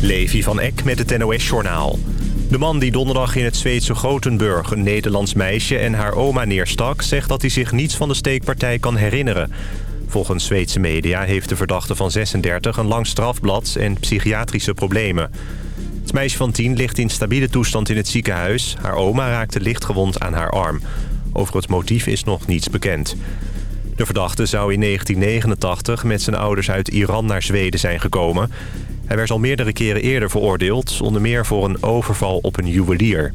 Levi van Eck met het NOS-journaal. De man die donderdag in het Zweedse Gothenburg een Nederlands meisje en haar oma neerstak... zegt dat hij zich niets van de steekpartij kan herinneren. Volgens Zweedse media heeft de verdachte van 36 een lang strafblad en psychiatrische problemen. Het meisje van 10 ligt in stabiele toestand in het ziekenhuis. Haar oma raakte lichtgewond aan haar arm. Over het motief is nog niets bekend. De verdachte zou in 1989 met zijn ouders uit Iran naar Zweden zijn gekomen. Hij werd al meerdere keren eerder veroordeeld, onder meer voor een overval op een juwelier.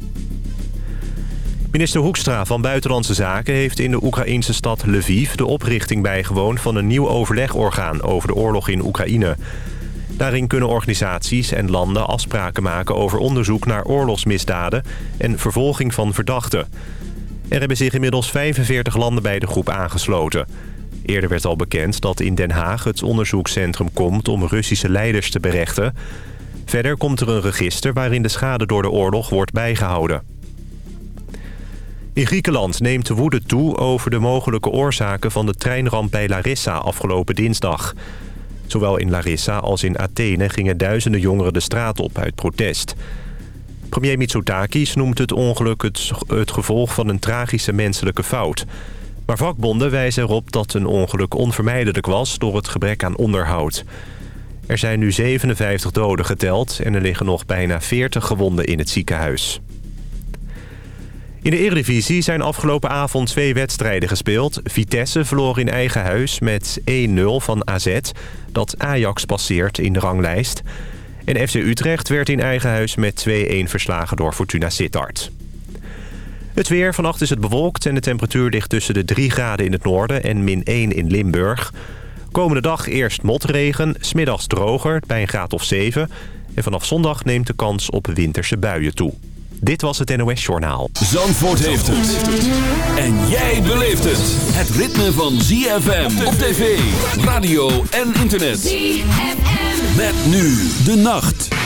Minister Hoekstra van Buitenlandse Zaken heeft in de Oekraïnse stad Lviv... de oprichting bijgewoond van een nieuw overlegorgaan over de oorlog in Oekraïne. Daarin kunnen organisaties en landen afspraken maken over onderzoek naar oorlogsmisdaden... en vervolging van verdachten. Er hebben zich inmiddels 45 landen bij de groep aangesloten... Eerder werd al bekend dat in Den Haag het onderzoekscentrum komt om Russische leiders te berechten. Verder komt er een register waarin de schade door de oorlog wordt bijgehouden. In Griekenland neemt de woede toe over de mogelijke oorzaken van de treinramp bij Larissa afgelopen dinsdag. Zowel in Larissa als in Athene gingen duizenden jongeren de straat op uit protest. Premier Mitsotakis noemt het ongeluk het, het gevolg van een tragische menselijke fout... Maar vakbonden wijzen erop dat een ongeluk onvermijdelijk was door het gebrek aan onderhoud. Er zijn nu 57 doden geteld en er liggen nog bijna 40 gewonden in het ziekenhuis. In de Eredivisie zijn afgelopen avond twee wedstrijden gespeeld. Vitesse verloor in eigen huis met 1-0 van AZ, dat Ajax passeert in de ranglijst. En FC Utrecht werd in eigen huis met 2-1 verslagen door Fortuna Sittard. Het weer. Vannacht is het bewolkt en de temperatuur ligt tussen de 3 graden in het noorden en min 1 in Limburg. Komende dag eerst motregen, smiddags droger bij een graad of 7. En vanaf zondag neemt de kans op winterse buien toe. Dit was het NOS Journaal. Zandvoort heeft het. En jij beleeft het. Het ritme van ZFM op tv, radio en internet. ZFM. Met nu de nacht.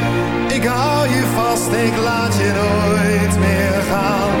ik hou je vast, ik laat je nooit meer gaan.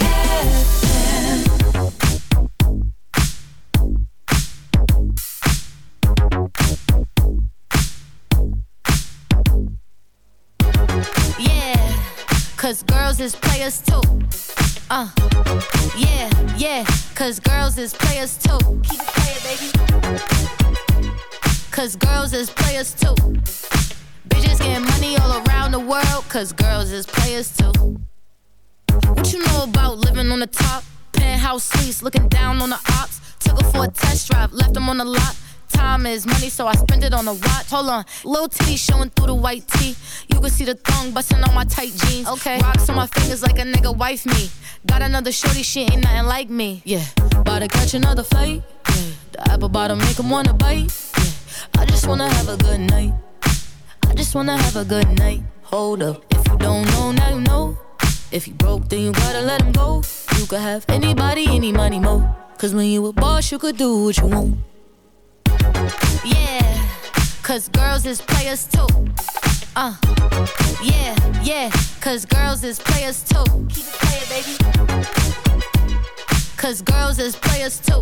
Cause girls is players too. What you know about living on the top? Penthouse suites, looking down on the ops. Took her for a test drive, left them on the lot. Time is money, so I spend it on a watch. Hold on, little titty showing through the white tee. You can see the thong busting on my tight jeans. Okay, rocks on my fingers like a nigga wife me. Got another shorty, she ain't nothing like me. Yeah, about to catch another fight. Yeah, the apple bottom make 'em wanna bite. Yeah, I just wanna have a good night. I just wanna have a good night. Hold up, if you don't know, now you know. If you broke, then you gotta let him go. You could have anybody, any money, mo. Cause when you a boss, you could do what you want. Yeah, cause girls is players too. Uh, yeah, yeah, cause girls is players too. Keep it playing, baby. Cause girls is players too.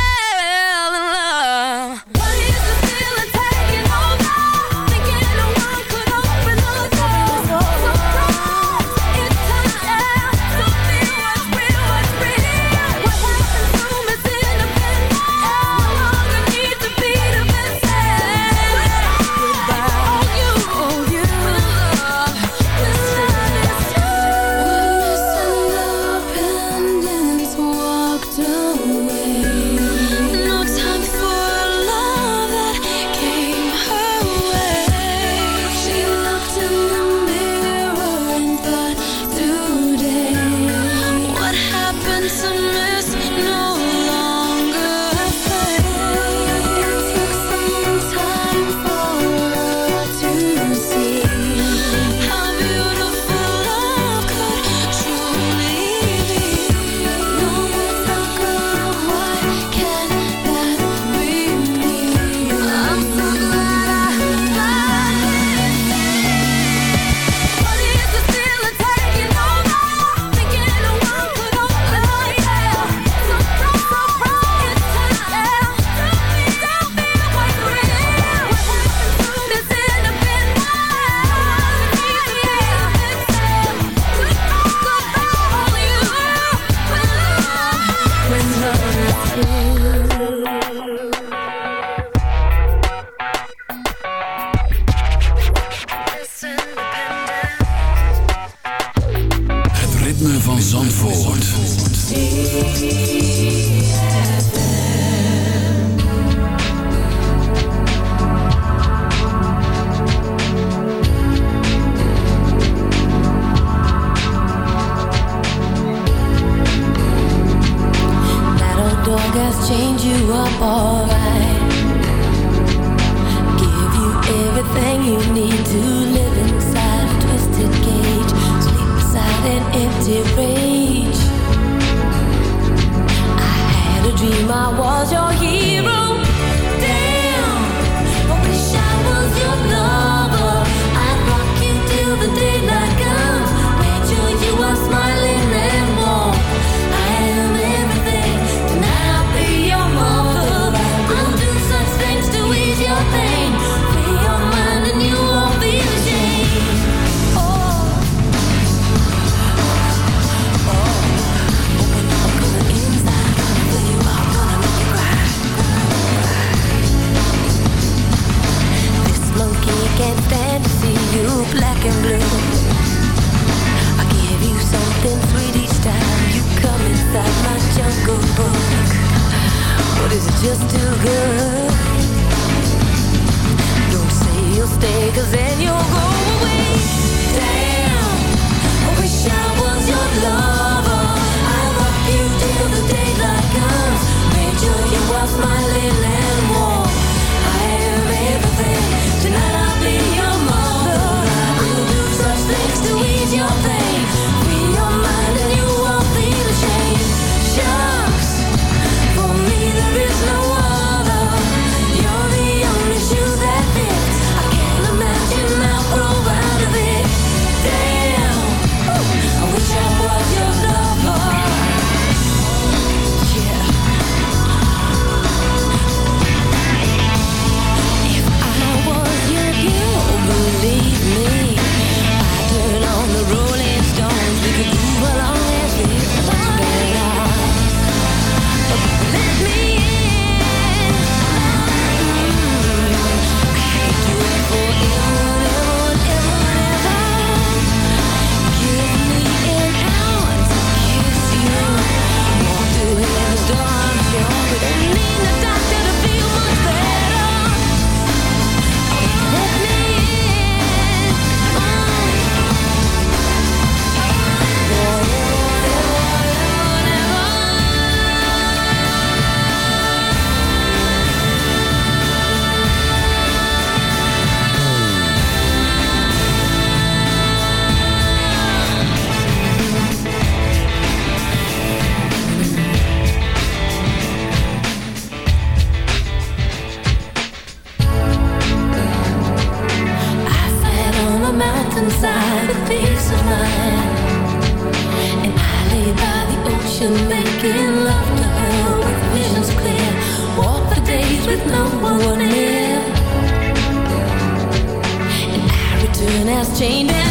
chained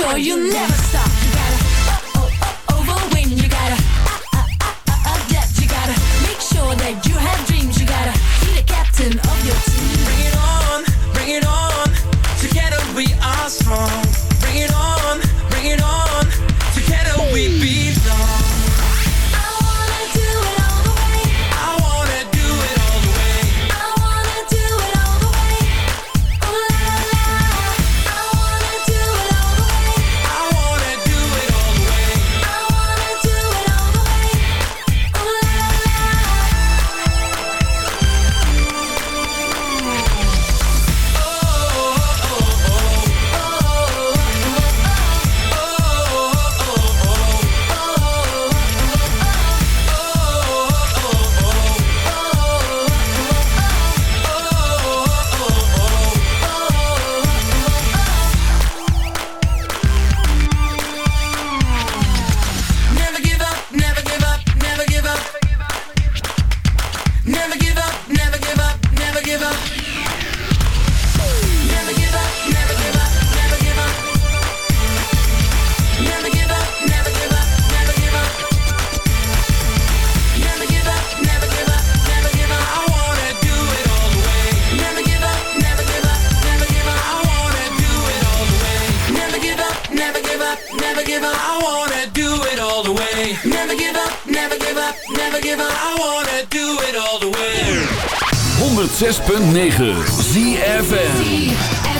sure you never never give up, I wanna do it all the way. 106.9 ZFM.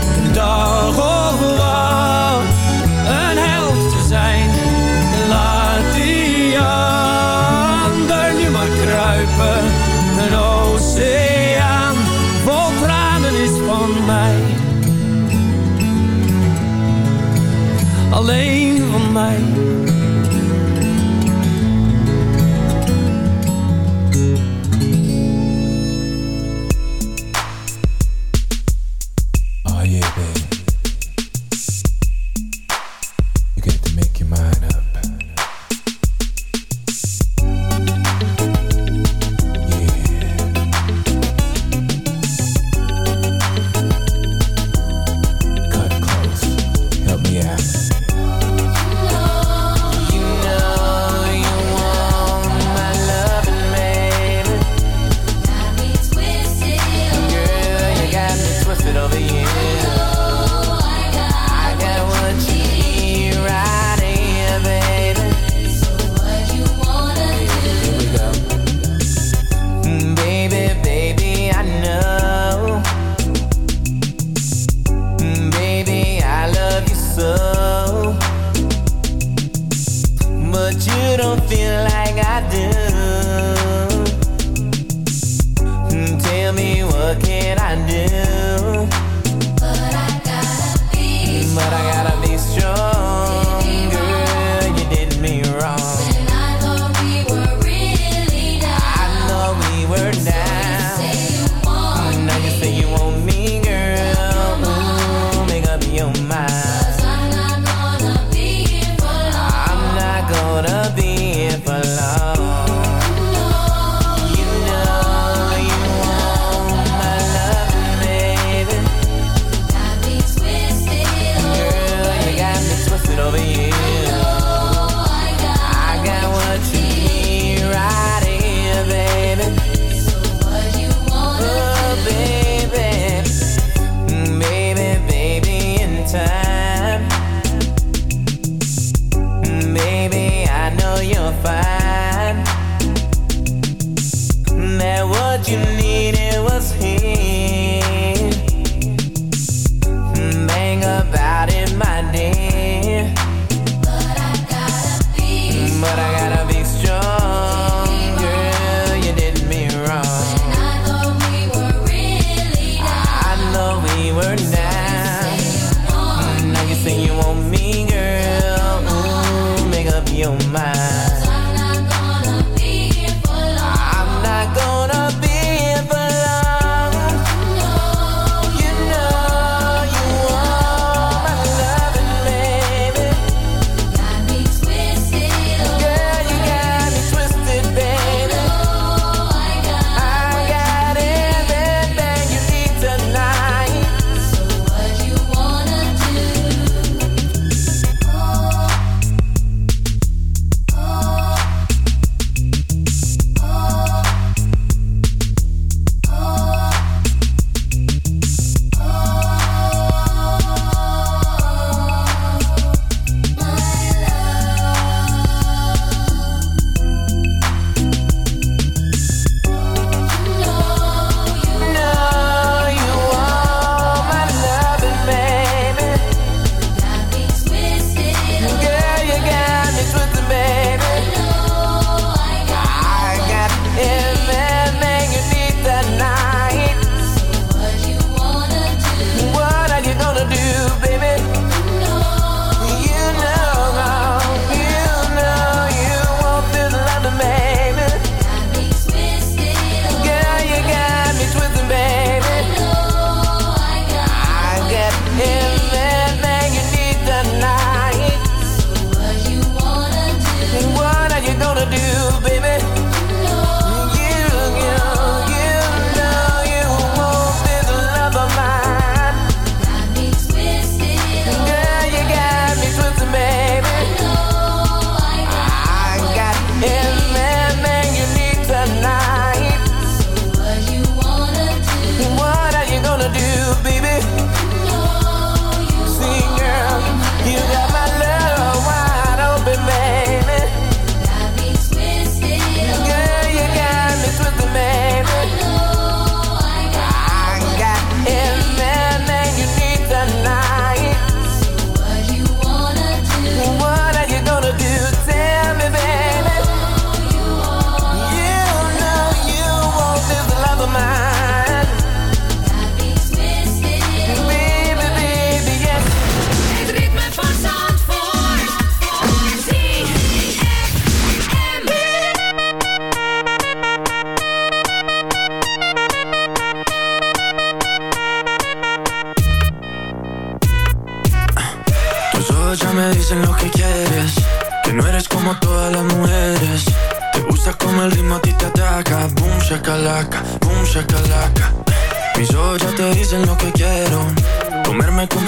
Alleen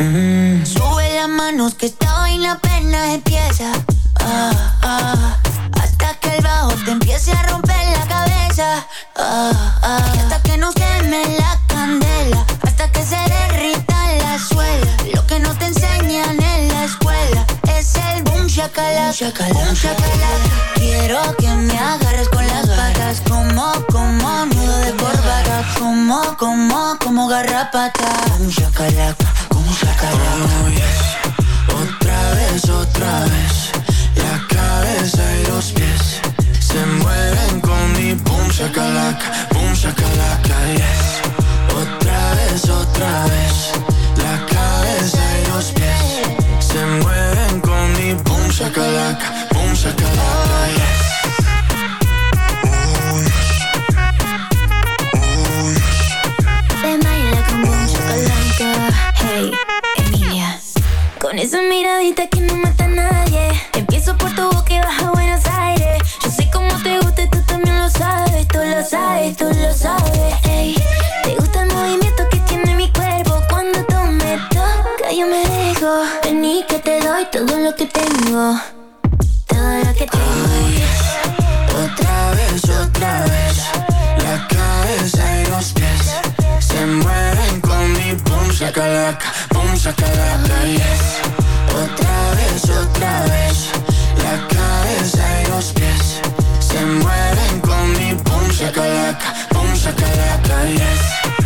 Mm. Sube las manos que esta vaina apenas empieza. Ah, ah, hasta que el bajo te empiece a romper la cabeza. Ah, ah. Hasta que no queme la candela. Hasta que se derrita la suela. Lo que no te enseñan en la escuela es el boom shakalaka. Boom, shakalaka. Quiero que me agarres con las patas. Como, como nudo de corbata. Como, como, como garrapata. Boom shakalaka. Otra vez, otra vez. La cabeza y los pies se mueven con mi todo lo que tengo. Todo lo que tengo. Otra vez, otra vez. La cabeza y los pies se mueven con mi boom shakalaka, boom shakalaka, yes. Otra vez, otra vez. La cabeza y los pies se mueven con mi boom shakalaka, boom shakalaka, yes.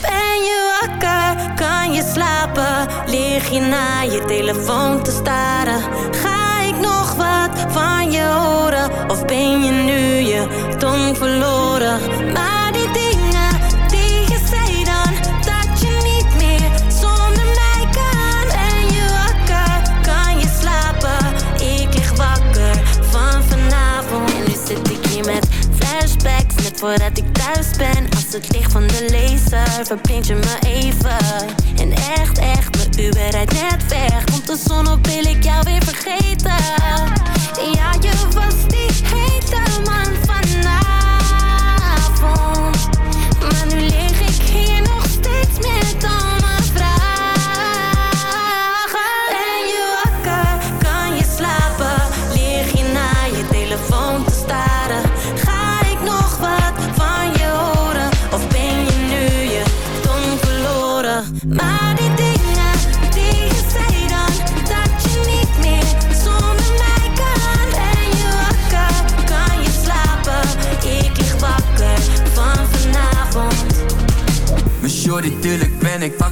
Ben je wakker? Kan je slapen? Lig je naar je telefoon te staren? Ga ik nog wat van je horen? Of ben je nu je tong verloren? Voordat ik thuis ben. Als het licht van de laser Verblind je me even. En echt, echt, mijn Uber rijdt net weg. Komt de zon op, wil ik jou weer vergeten. Ja, je was die hete man